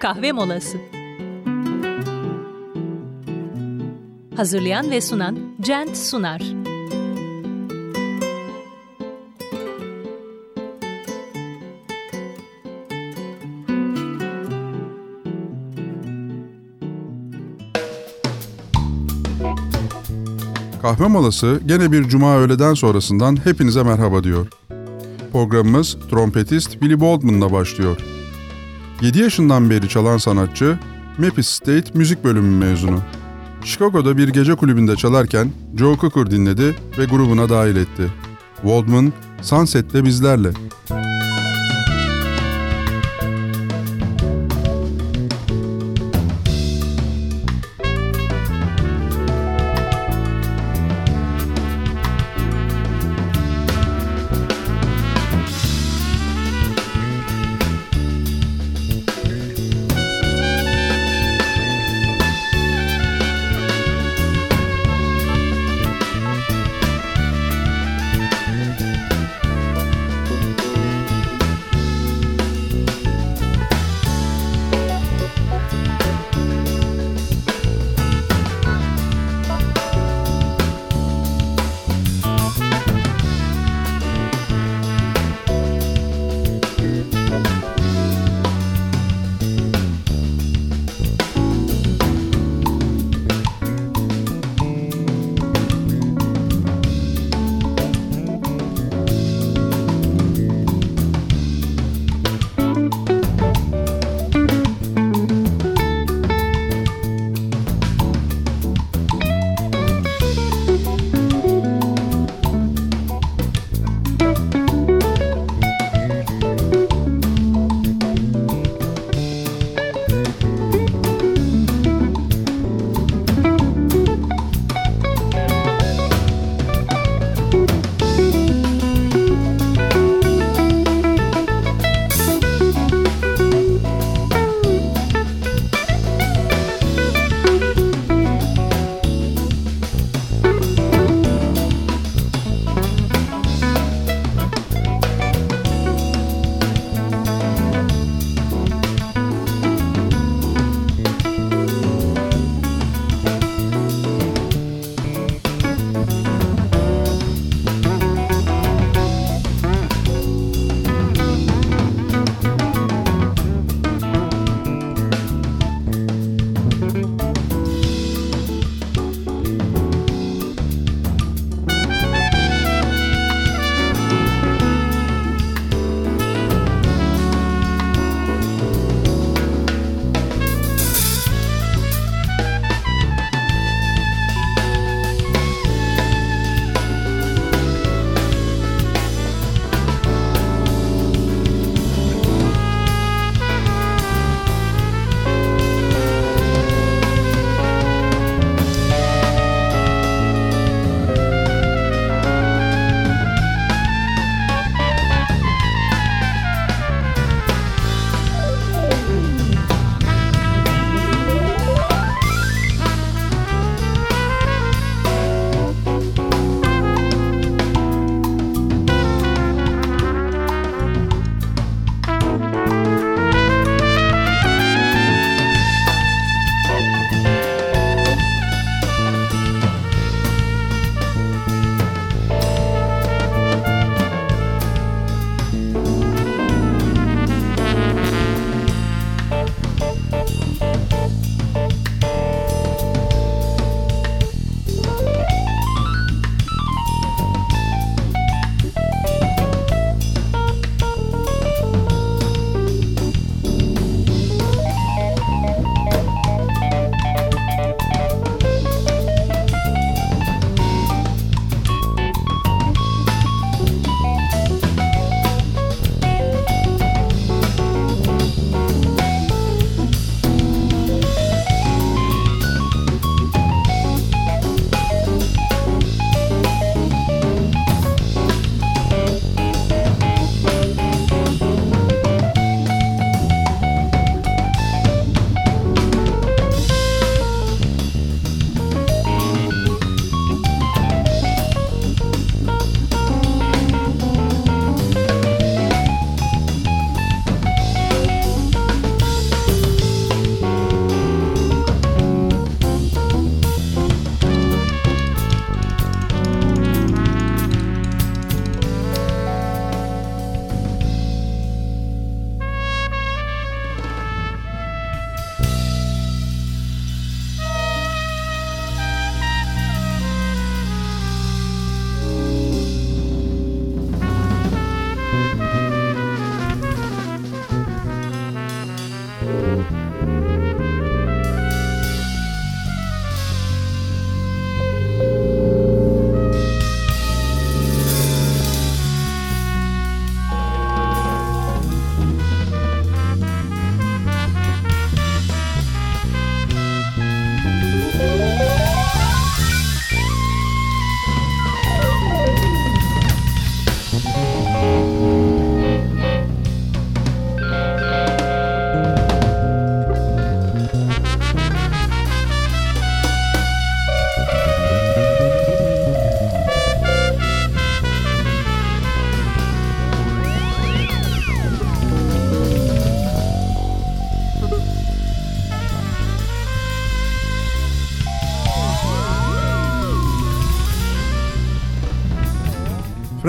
kahve molası. Hazırlayan ve sunan Cent Sunar. Kahve molası gene bir cuma öğleden sonrasından hepinize merhaba diyor. Programımız trompetist Billy Baldwin'la başlıyor. 7 yaşından beri çalan sanatçı, Memphis State müzik bölümü mezunu. Chicago'da bir gece kulübünde çalarken Joe Cocker dinledi ve grubuna dahil etti. Waldman, Sunset'te bizlerle.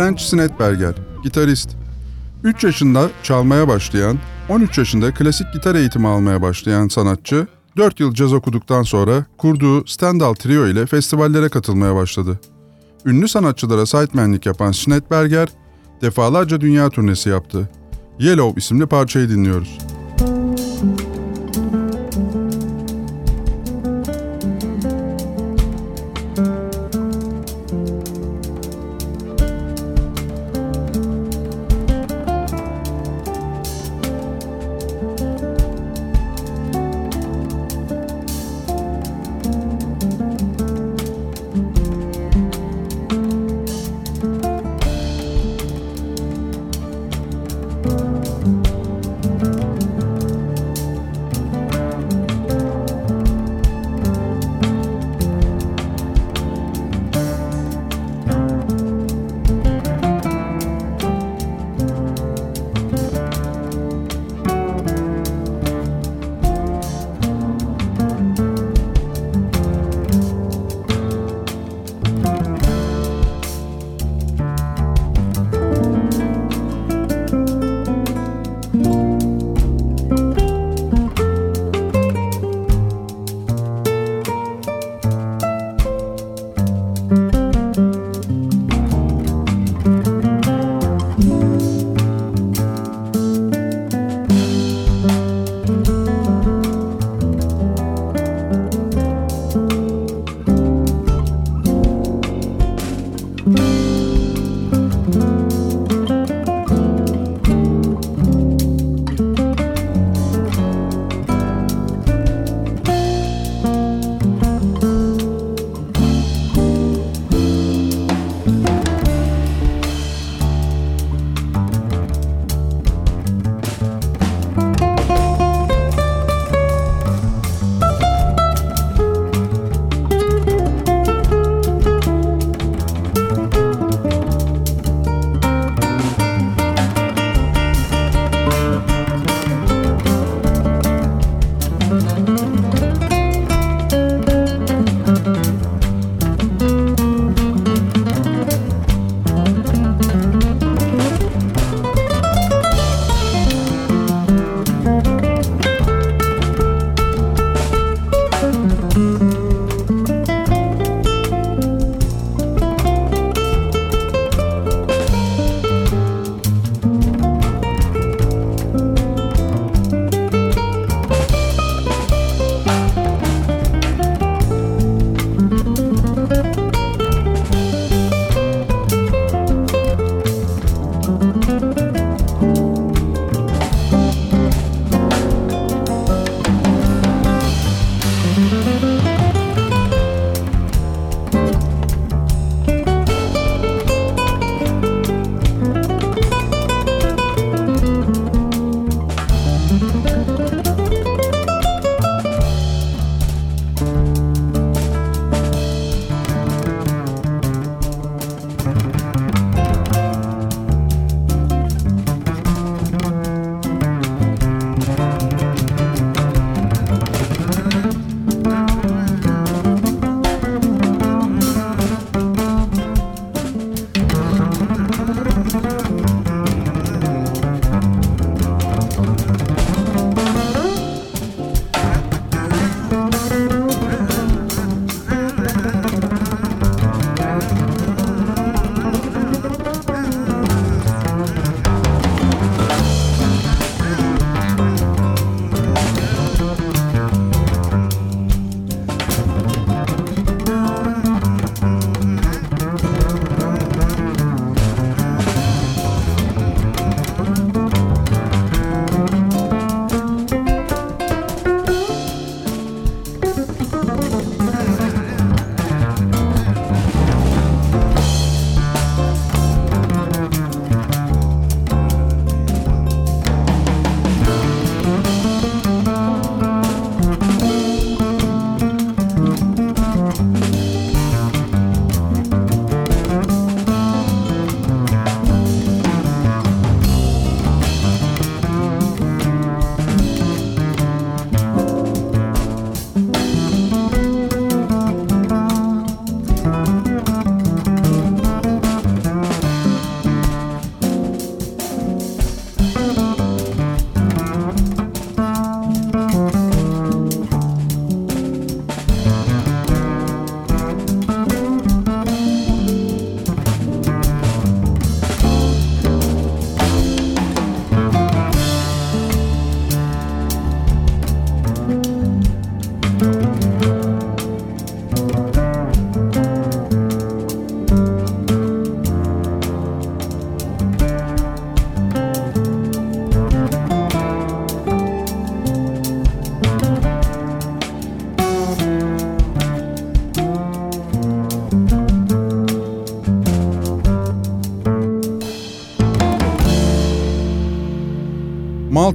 French Snetberger, gitarist. 3 yaşında çalmaya başlayan, 13 yaşında klasik gitar eğitimi almaya başlayan sanatçı, 4 yıl caz okuduktan sonra kurduğu Stendhal Trio ile festivallere katılmaya başladı. Ünlü sanatçılara sidemenlik yapan Snetberger, defalarca dünya turnesi yaptı. Yellow isimli parçayı dinliyoruz.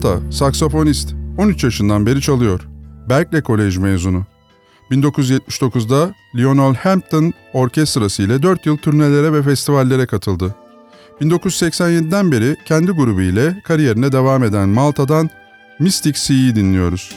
Malta, saksafonist, 13 yaşından beri çalıyor. Berkeley Kolej mezunu. 1979'da Lionel Hampton Orkestrası ile 4 yıl turnelere ve festivallere katıldı. 1987'den beri kendi grubu ile kariyerine devam eden Malta'dan Mystic Sea'yi dinliyoruz.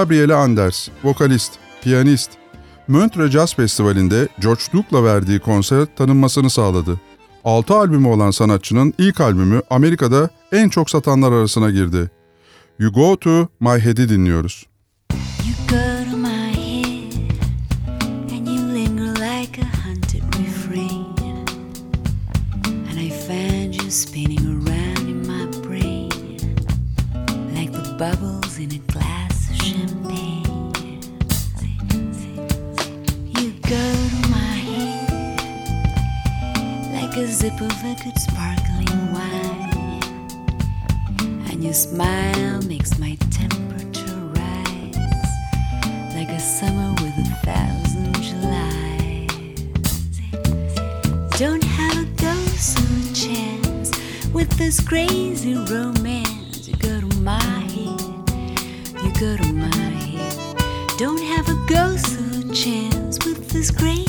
Gabriele Anders, vokalist, piyanist, Montreux Jazz Festivali'nde George Duke'la verdiği konser tanınmasını sağladı. 6 albümü olan sanatçının ilk albümü Amerika'da en çok satanlar arasına girdi. You Go To My Head'i dinliyoruz. A of a good sparkling wine, and your smile makes my temperature rise like a summer with a thousand Julys. Don't have a ghost of a chance with this crazy romance. You go to my head, you go to my head. Don't have a ghost of a chance with this crazy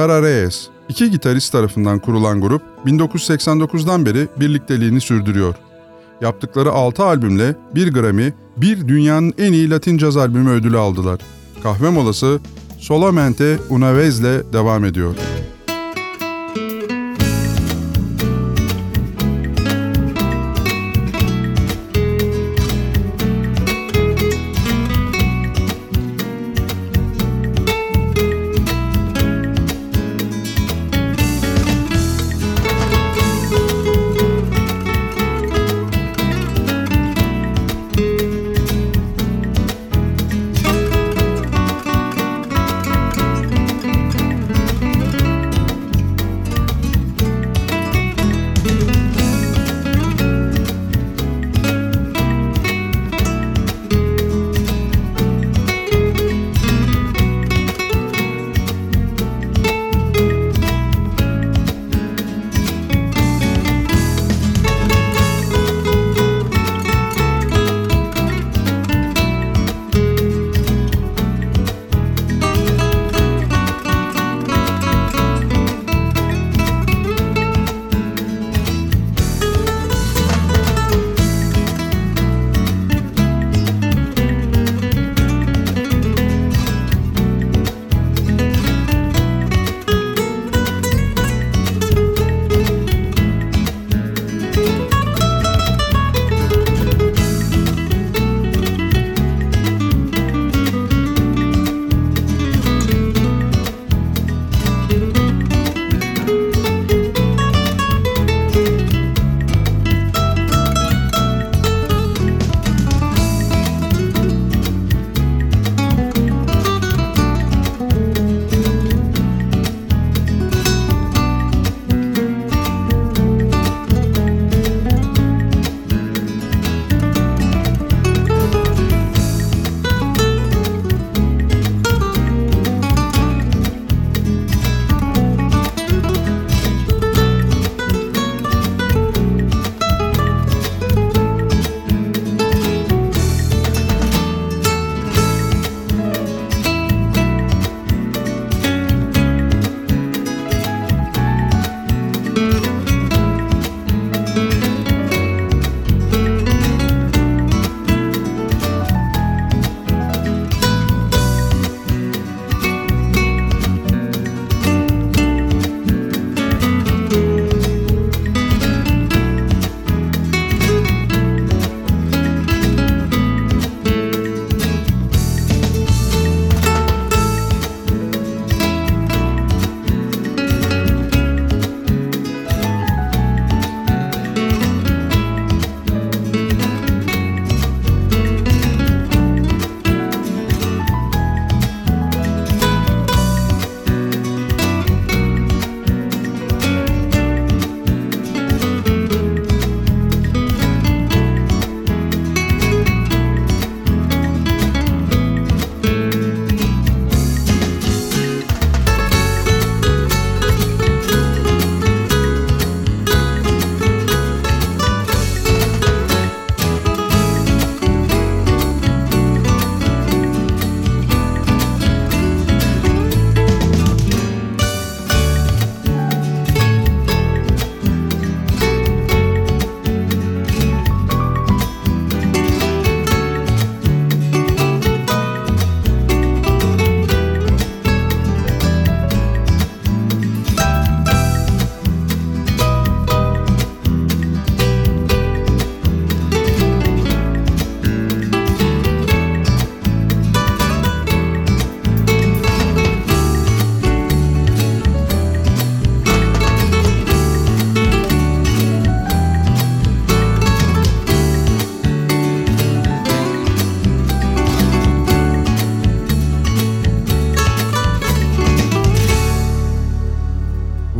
Lara Reyes, iki gitarist tarafından kurulan grup 1989'dan beri birlikteliğini sürdürüyor. Yaptıkları 6 albümle 1 Grammy, bir dünyanın en iyi Latin caz albümü ödülü aldılar. Kahve molası Solamente Una Vez'le devam ediyor.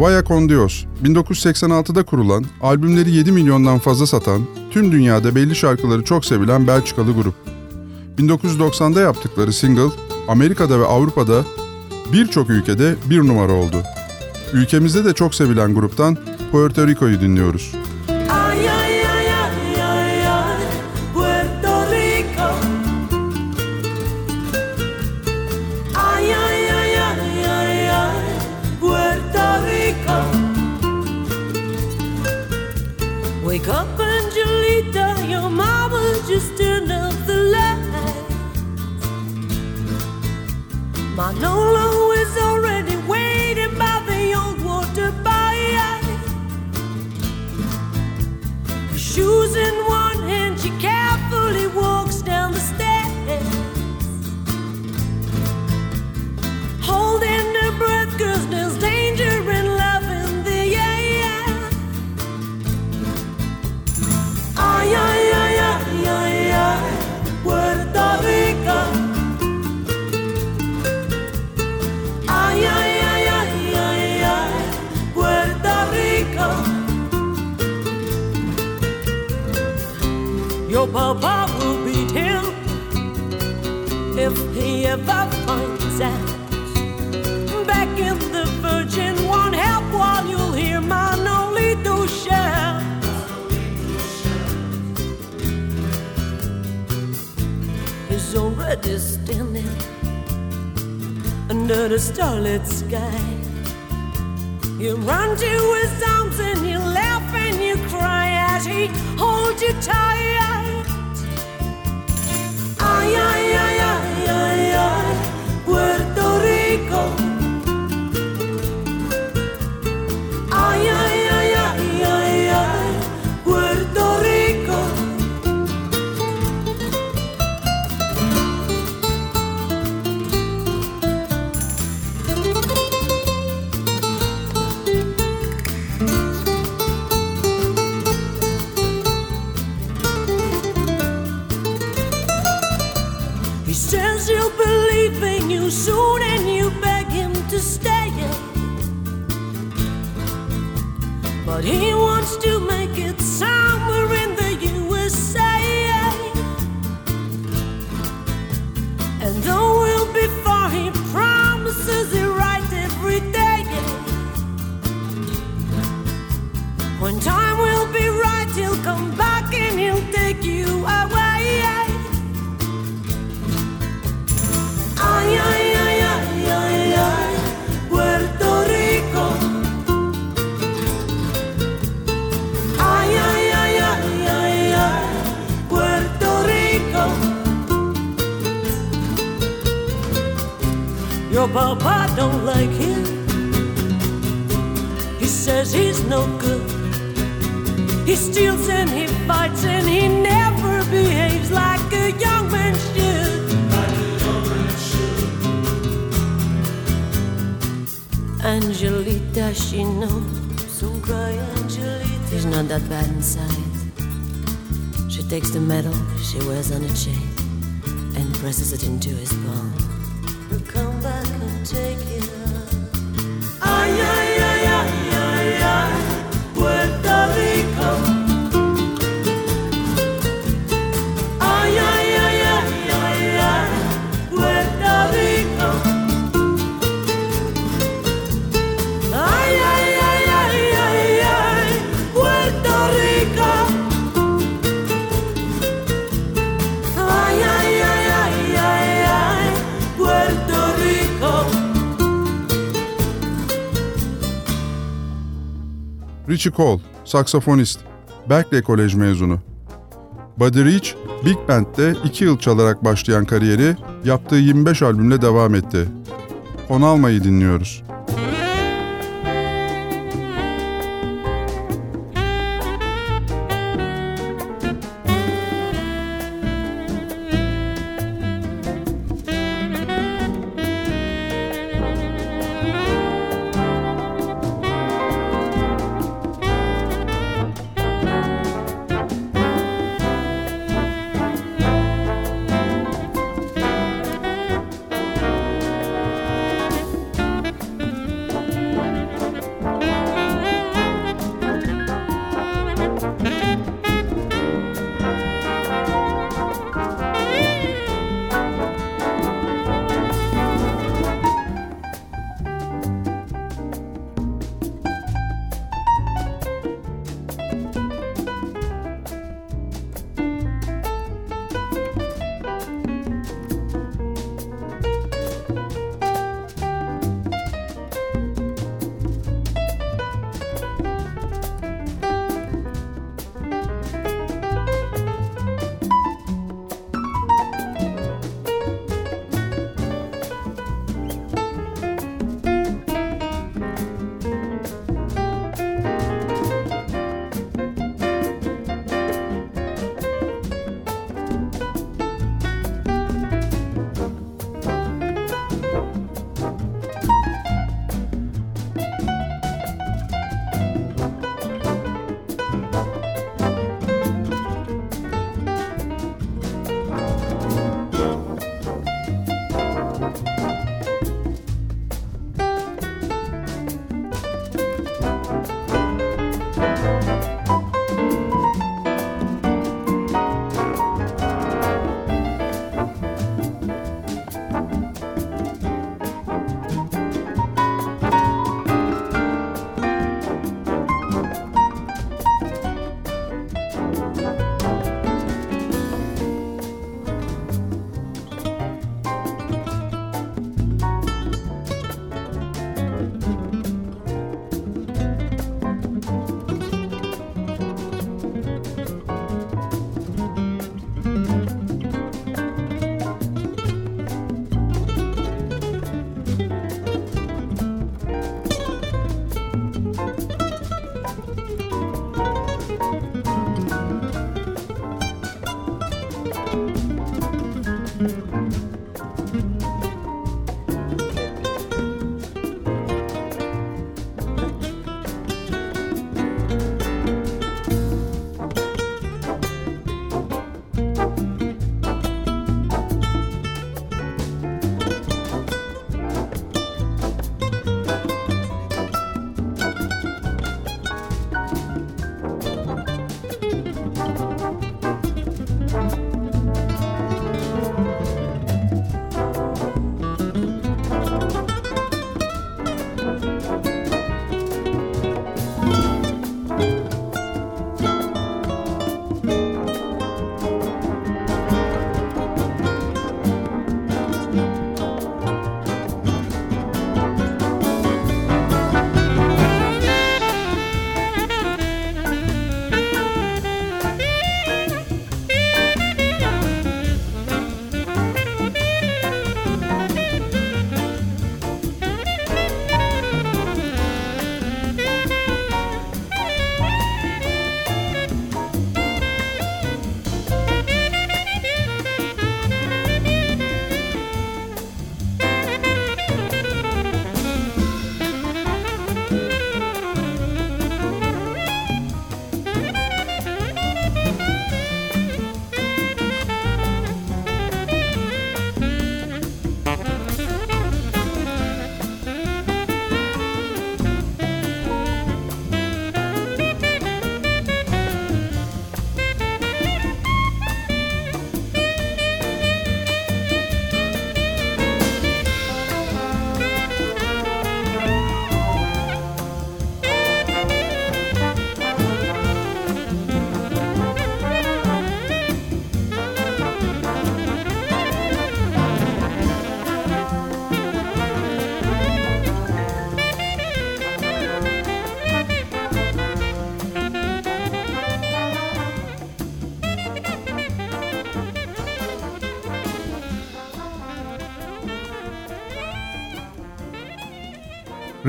Vaya con Dios, 1986'da kurulan, albümleri 7 milyondan fazla satan, tüm dünyada belli şarkıları çok sevilen Belçikalı grup. 1990'da yaptıkları single, Amerika'da ve Avrupa'da birçok ülkede bir numara oldu. Ülkemizde de çok sevilen gruptan Puerto Rico'yu dinliyoruz. Ever finds out. Back in the Virgin, won't help while you'll hear Manolito shout. He's already standing under the starlit sky. You run to his arms and you laugh and you cry as he holds you tight. Ay, ay, But he wants Papa don't like him. He says he's no good. He steals and he fights and he never behaves like a young man should. Angelita, she knows. So cry, Angelita. He's not that bad inside. She takes the medal she wears on a chain and presses it into his palm. He'll come back take it. Ay, ay, Richie Cole, saksafonist, Berkeley Kolej mezunu. Buddy Rich, Big Band'de 2 yıl çalarak başlayan kariyeri yaptığı 25 albümle devam etti. Konalma'yı dinliyoruz.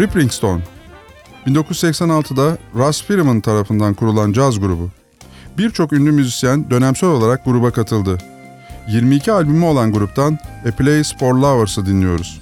Rippling Stone 1986'da Russ Freeman tarafından kurulan caz grubu. Birçok ünlü müzisyen dönemsel olarak gruba katıldı. 22 albümü olan gruptan A Place for Lovers'ı dinliyoruz.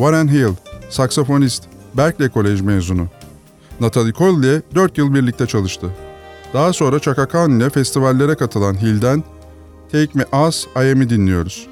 Warren Hill, saksafonist, Berkeley Kolej mezunu. Natalie Cole ile 4 yıl birlikte çalıştı. Daha sonra Chaka Khan ile festivallere katılan Hill'den Take Me As I Am'i dinliyoruz.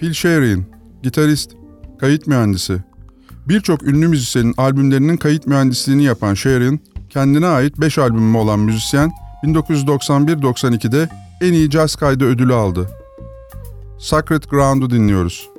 Phil Sherian, gitarist, kayıt mühendisi. Birçok ünlü müzisyenin albümlerinin kayıt mühendisliğini yapan Sherian, kendine ait 5 albümü olan müzisyen 1991-92'de en iyi caz kaydı ödülü aldı. Sacred Ground'u dinliyoruz.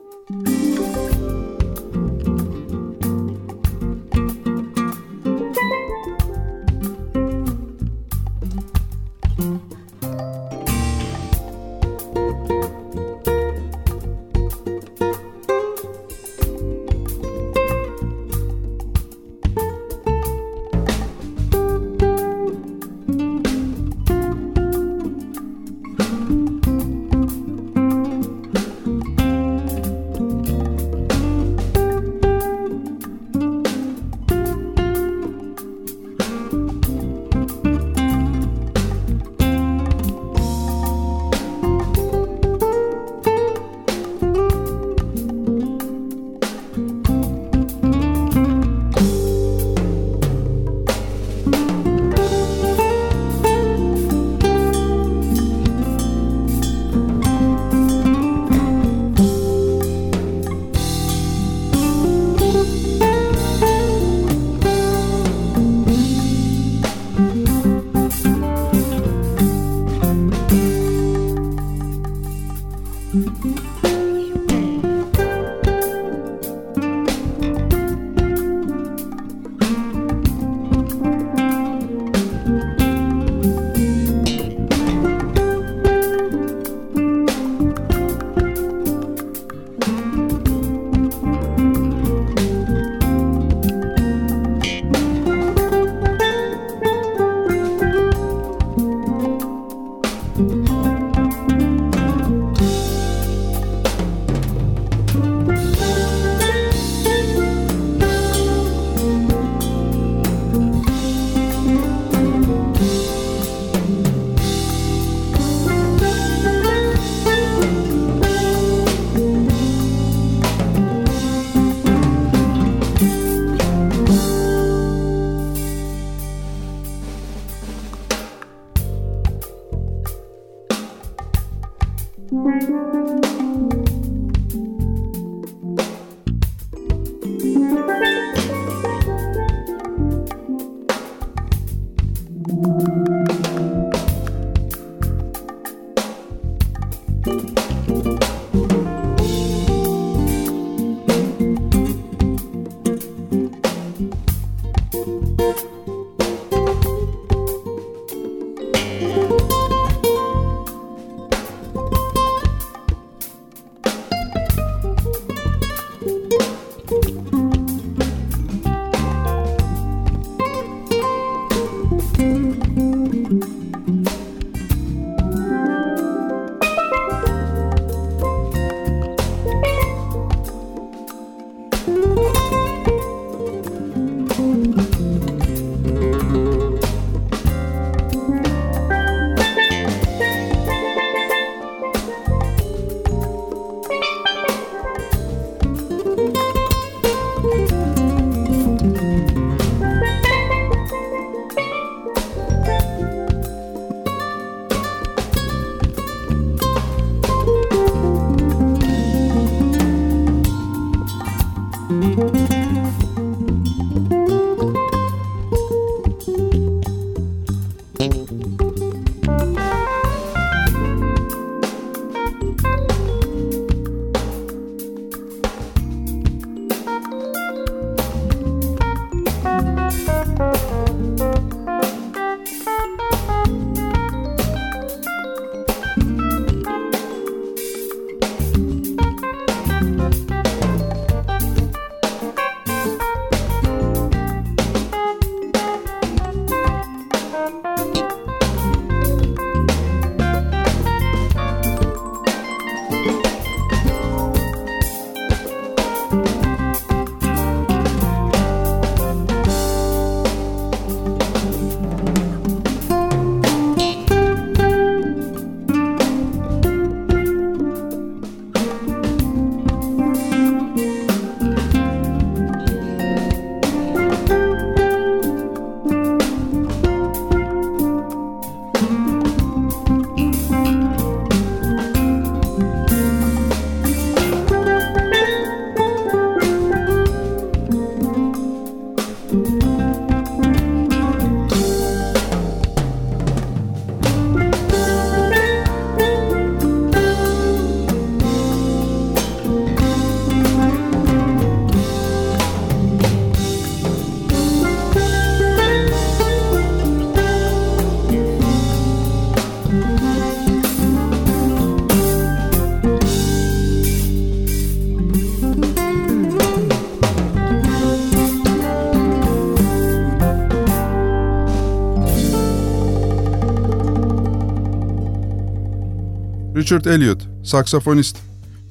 Richard Elliot, saksafonist.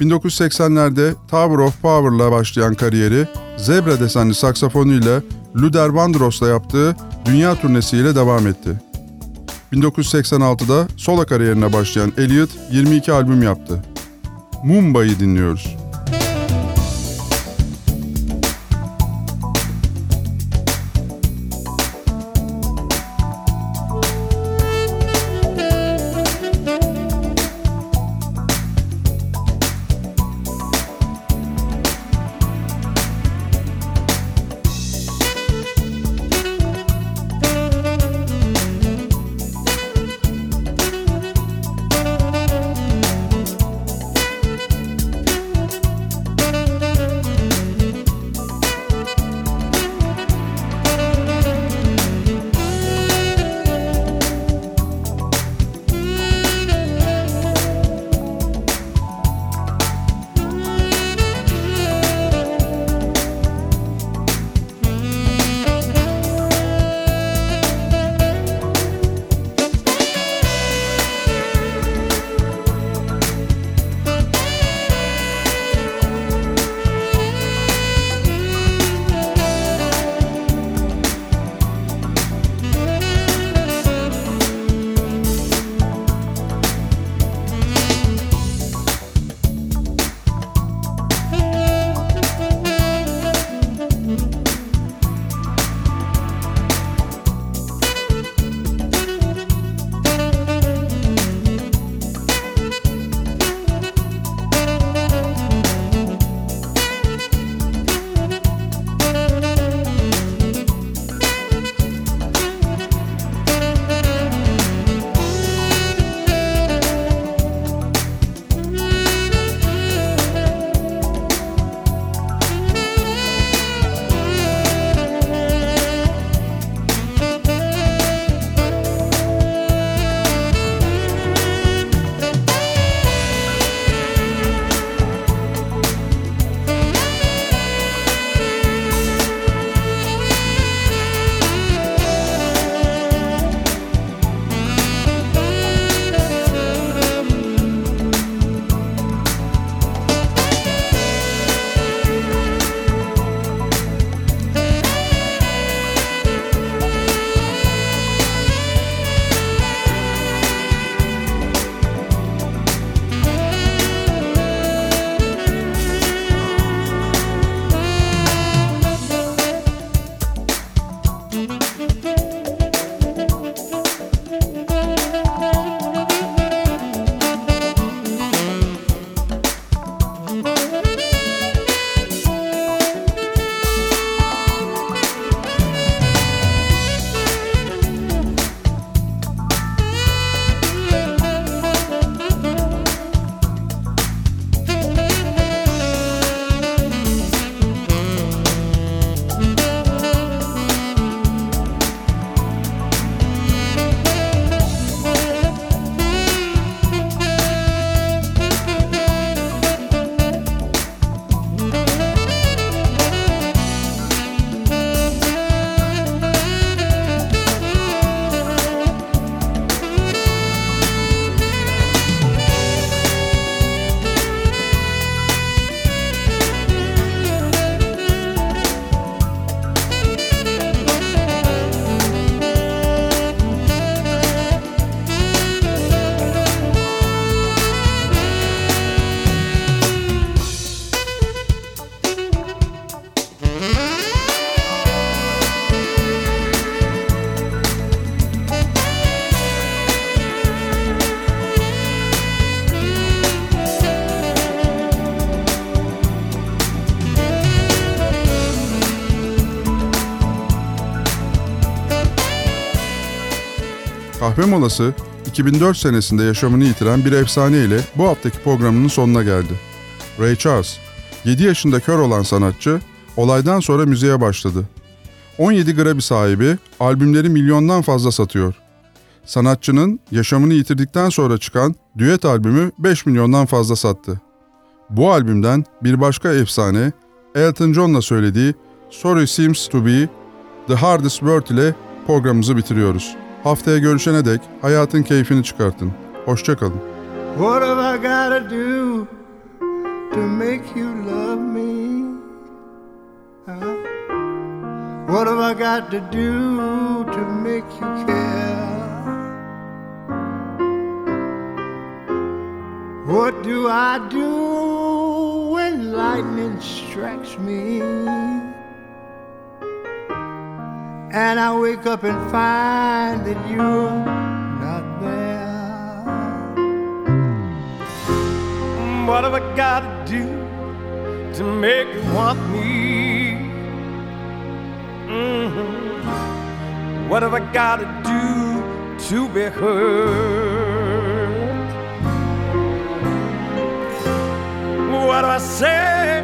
1980'lerde Tower of Power'la başlayan kariyeri, Zebra desenli saksafonuyla Luther Vandross'la yaptığı dünya turnesiyle devam etti. 1986'da solo kariyerine başlayan Elliot 22 albüm yaptı. Mumbai'yi dinliyoruz. Kahve molası 2004 senesinde yaşamını yitiren bir efsane ile bu haftaki programının sonuna geldi. Ray Charles, 7 yaşında kör olan sanatçı, olaydan sonra müziğe başladı. 17 Grammy sahibi, albümleri milyondan fazla satıyor. Sanatçının yaşamını yitirdikten sonra çıkan düet albümü 5 milyondan fazla sattı. Bu albümden bir başka efsane, Elton John'la söylediği Sorry Seems to Be The Hardest Word ile programımızı bitiriyoruz. Haftaya görüşene dek hayatın keyfini çıkartın. Hoşçakalın. What have I gotta do to make you love me? Huh? What have I got to do to make you care? What do I do when lightning strikes me? And I wake up and find that you're not there. What have I got to do to make you want me? Mm-hmm. What have I got to do to be heard? What do I say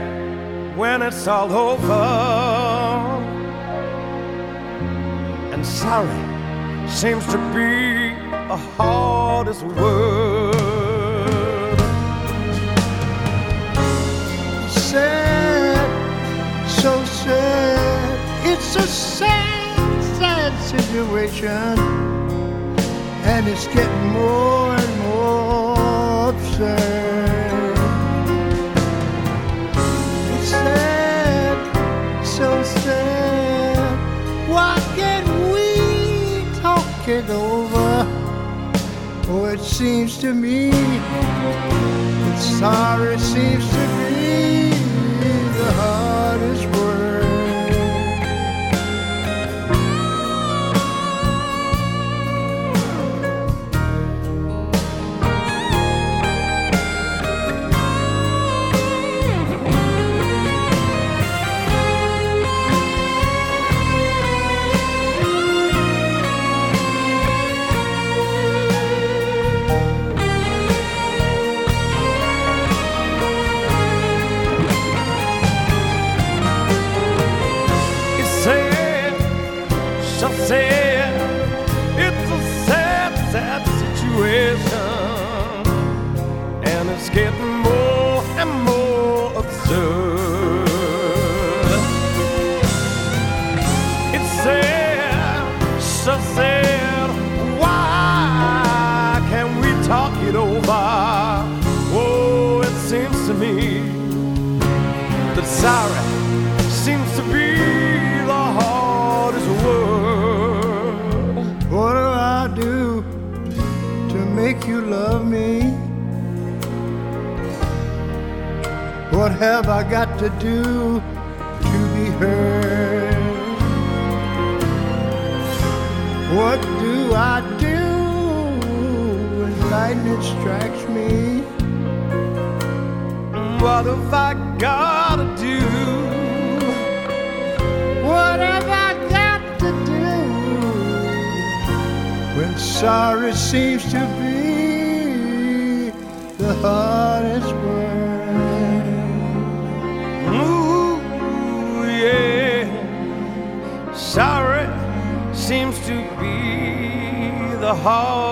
when it's all over? And sorry seems to be the hardest word. Sad, so sad. It's a sad, sad situation. And it's getting more and more absurd. It's sad, over? Oh, it seems to me that sorry seems to sorry seems to be the hardest word. What do I do to make you love me? What have I got to do to be heard? What do I do when lightning strikes me? What have I gotta do? What have I got to do when sorry seems to be the hardest word? Ooh, yeah. Sorry seems to be the hardest